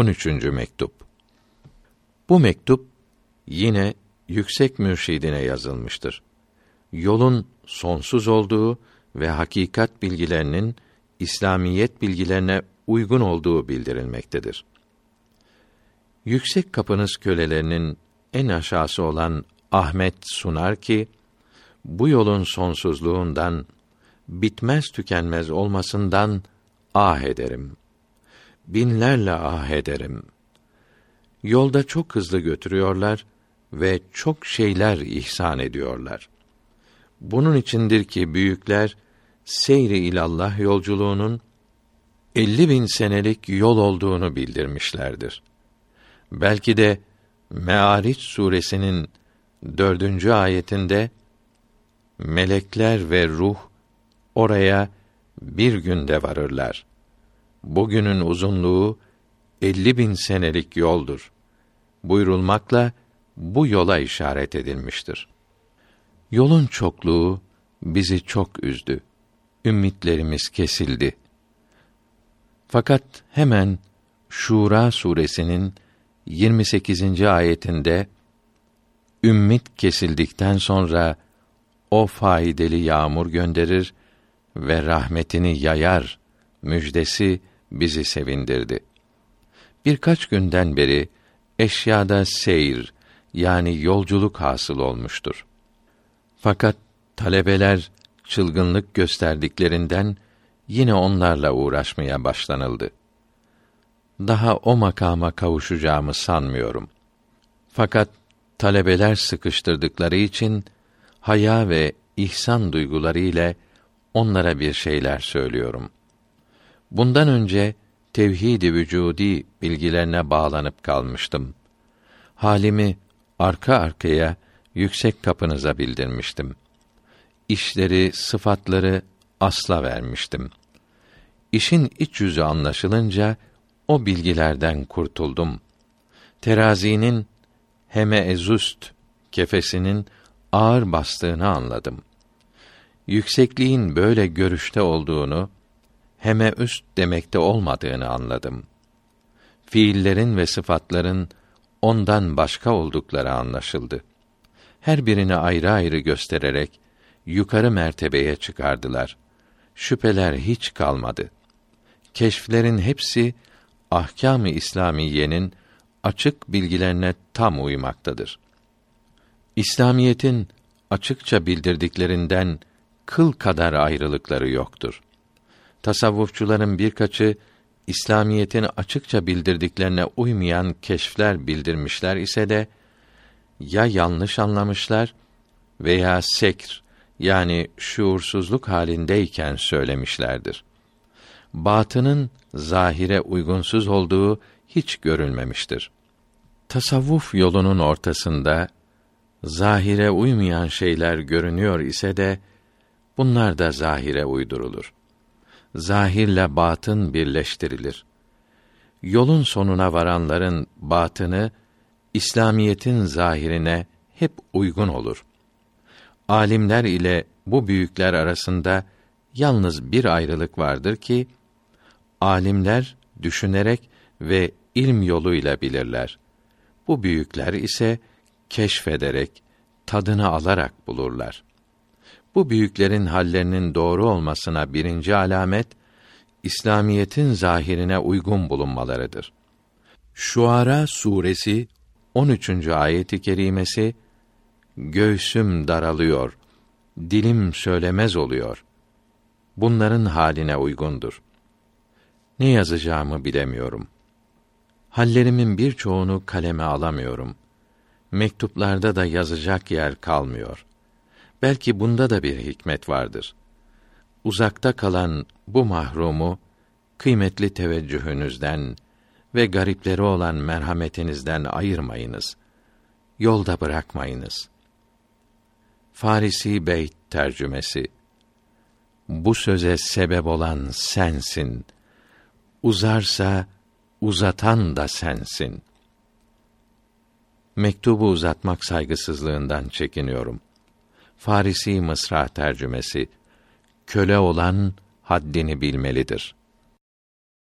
13. mektup. Bu mektup yine yüksek mürşidine yazılmıştır. Yolun sonsuz olduğu ve hakikat bilgilerinin İslamiyet bilgilerine uygun olduğu bildirilmektedir. Yüksek kapınız kölelerinin en aşağısı olan Ahmet sunar ki bu yolun sonsuzluğundan bitmez tükenmez olmasından ah ederim. Binlerle ah ederim. Yolda çok hızlı götürüyorlar ve çok şeyler ihsan ediyorlar. Bunun içindir ki büyükler seyri ilallah yolculuğunun elli bin senelik yol olduğunu bildirmişlerdir. Belki de Me'ariç suresinin dördüncü ayetinde melekler ve ruh oraya bir günde varırlar. Bugünün uzunluğu elli bin senelik yoldur. Buyurulmakla bu yola işaret edilmiştir. Yolun çokluğu bizi çok üzdü. Ümitlerimiz kesildi. Fakat hemen Şura suresinin 28. ayetinde ümmit kesildikten sonra o faydalı yağmur gönderir ve rahmetini yayar müjdesi bizi sevindirdi. Birkaç günden beri eşyada seyir yani yolculuk hasıl olmuştur. Fakat talebeler çılgınlık gösterdiklerinden yine onlarla uğraşmaya başlanıldı. Daha o makama kavuşacağımı sanmıyorum. Fakat talebeler sıkıştırdıkları için haya ve ihsan duyguları ile onlara bir şeyler söylüyorum. Bundan önce tevhid-i vücudi bilgilerine bağlanıp kalmıştım. Halimi arka arkaya yüksek kapınıza bildirmiştim. İşleri, sıfatları asla vermiştim. İşin iç yüzü anlaşılınca o bilgilerden kurtuldum. Terazinin heme ezust kefesinin ağır bastığını anladım. Yüksekliğin böyle görüşte olduğunu, heme üst demekte olmadığını anladım. Fiillerin ve sıfatların ondan başka oldukları anlaşıldı. Her birini ayrı ayrı göstererek yukarı mertebeye çıkardılar. Şüpheler hiç kalmadı. Keşflerin hepsi ahkâm-ı İslamiyenin açık bilgilerine tam uymaktadır. İslamiyetin açıkça bildirdiklerinden kıl kadar ayrılıkları yoktur. Tasavvufçuların birkaçı İslamiyetin açıkça bildirdiklerine uymayan keşfler bildirmişler ise de ya yanlış anlamışlar veya sekr yani şuursuzluk halindeyken söylemişlerdir. Batının zahire uygunsuz olduğu hiç görülmemiştir. Tasavvuf yolunun ortasında zahire uymayan şeyler görünüyor ise de bunlar da zahire uydurulur. Zahirle batın birleştirilir. Yolun sonuna varanların batını İslamiyetin zahirine hep uygun olur. Alimler ile bu büyükler arasında yalnız bir ayrılık vardır ki alimler düşünerek ve ilm yoluyla bilirler. Bu büyükler ise keşfederek, tadını alarak bulurlar. Bu büyüklerin hallerinin doğru olmasına birinci alamet İslamiyetin zahirine uygun bulunmalarıdır. Şuara suresi 13. ayeti kerimesi göğsüm daralıyor, dilim söylemez oluyor. Bunların haline uygundur. Ne yazacağımı bilemiyorum. Hallerimin birçoğunu kaleme alamıyorum. Mektuplarda da yazacak yer kalmıyor. Belki bunda da bir hikmet vardır. Uzakta kalan bu mahrumu kıymetli teveccühünüzden ve garipleri olan merhametinizden ayırmayınız. Yolda bırakmayınız. Farisi Beyt tercümesi Bu söze sebep olan sensin. Uzarsa uzatan da sensin. Mektubu uzatmak saygısızlığından çekiniyorum. Farisi Mısra tercümesi Köle olan haddini bilmelidir.''